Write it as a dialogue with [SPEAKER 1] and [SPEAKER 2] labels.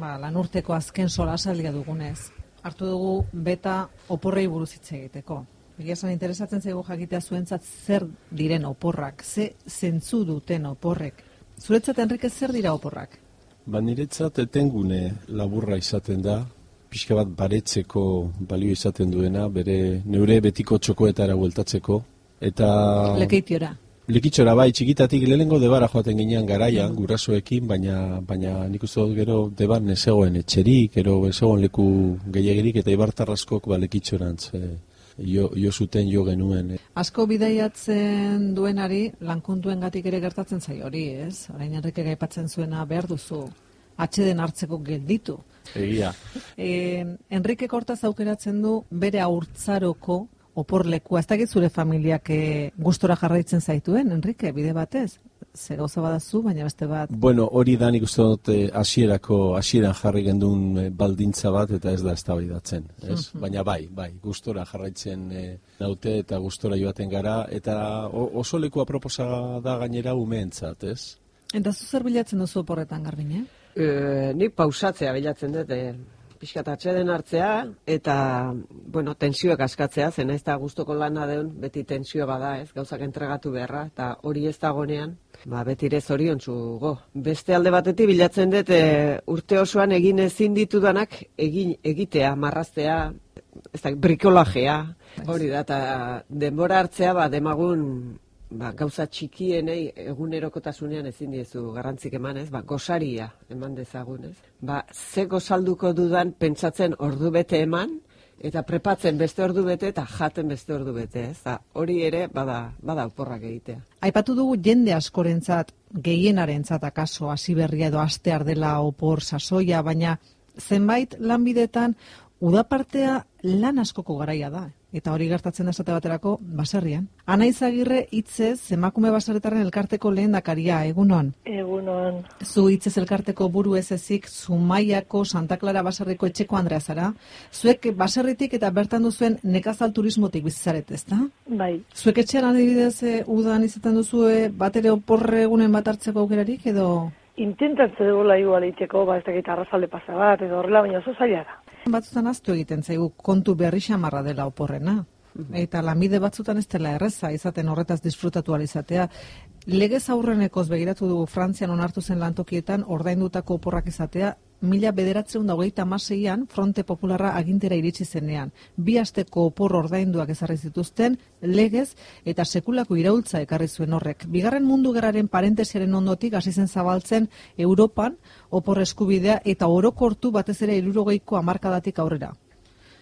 [SPEAKER 1] ba, lan urteko azken sola saldia dugunez. Hartu dugu beta oporrei buruz hitz egiteko. Egia esan interesatzen zaigu jakitea zuentzat zer diren oporrak, ze zentzu duten oporrek. Zuretzat Enrique zer dira oporrak?
[SPEAKER 2] Ba niretzat etengune laburra izaten da, pixka bat baretzeko balio izaten duena, bere neure betiko txokoetara bueltatzeko. Eta...
[SPEAKER 1] Lekeitiora.
[SPEAKER 2] Lekitxora bai, txikitatik lehenengo debara joaten ginean garaian, gurasoekin, baina, baina nik uste dut gero debar nezegoen etxerik, gero ezegoen leku gehiagirik, eta ibartarraskok ba lekitxorantz eh, jo, jo zuten jo genuen.
[SPEAKER 1] Asko bidaiatzen duenari lankuntuen gatik ere gertatzen zai hori, ez? Orain Enrique gaipatzen zuena behar duzu, atxeden hartzeko gelditu.
[SPEAKER 2] Egia.
[SPEAKER 1] E, Enrique Kortaz aukeratzen du bere aurtzaroko oporlekua. Ez dakit zure familiak e, gustora jarraitzen zaituen, Enrique, bide batez? Ze gauza badazu, baina beste bat.
[SPEAKER 2] Bueno, hori da nik uste dut eh, hasierako hasieran jarri gendun eh, baldintza bat eta ez da eztabaidatzen, ez? Baina bai, bai, gustora jarraitzen eh, naute eta gustora joaten gara eta o- oso leku aproposa da gainera umeentzat, ez?
[SPEAKER 1] Eta zu zer bilatzen duzu oporretan garbine?
[SPEAKER 3] E, nik pausatzea bilatzen dut, pixkat atxeden hartzea, eta, bueno, tensioak askatzea, zen ez da guztoko lana deun, beti tensio bada, ez, gauzak entregatu beharra, eta hori ez dagonean, ba, beti ere zoriontsu go. Beste alde batetik bilatzen dut, e, urte osoan egin ezin ditudanak, egin, egitea, marraztea, ez da, brikolajea, hori da, eta denbora hartzea, ba, demagun, ba, gauza txikienei egunerokotasunean ezin diezu garrantzik eman, ez? Ba, gosaria eman dezagun, ez? Ba, ze gozalduko dudan pentsatzen ordu bete eman, eta prepatzen beste ordu bete eta jaten beste ordu bete, ez? Da, hori ere bada, bada oporrak egitea.
[SPEAKER 1] Aipatu dugu jende askorentzat, gehienarentzat akaso hasi berria edo astear dela opor sasoia, baina zenbait lanbidetan udapartea lan askoko garaia da. Eta hori gertatzen da esate baterako baserrian. Anaiz Agirre hitzez emakume baserritarren elkarteko lehendakaria egunon.
[SPEAKER 4] Egunon,
[SPEAKER 1] Zu hitzez elkarteko buru ez ezik Zumaiako Santa Clara baserriko etxeko Andrea zara. Zuek baserritik eta bertan duzuen nekazal turismotik bizizaret, ezta?
[SPEAKER 4] bai,
[SPEAKER 1] Zuek etxean adibidez e, udan izaten duzue bat ere oporre egunen bat hartzeko aukerarik edo
[SPEAKER 4] intentatzen dugula igual iteko, ba, ez dakit arrazalde pasa bat, edo horrela, baina oso zaila da.
[SPEAKER 1] Batzutan aztu egiten zaigu kontu berri xamarra dela oporrena. Eta lanbide batzutan ez dela erreza izaten horretaz disfrutatu izatea. Legez aurrenekoz begiratu dugu Frantzian onartu zen lantokietan ordaindutako oporrak izatea, mila bederatzen da hogeita amaseian fronte popularra agintera iritsi zenean. Bi asteko opor ordainduak ezarri zituzten, legez eta sekulako iraultza ekarri zuen horrek. Bigarren mundu gerraren parentesiaren ondotik hasi zen zabaltzen Europan opor eskubidea eta orokortu batez ere irurogeiko hamarkadatik aurrera.